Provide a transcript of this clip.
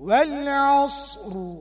والعصر.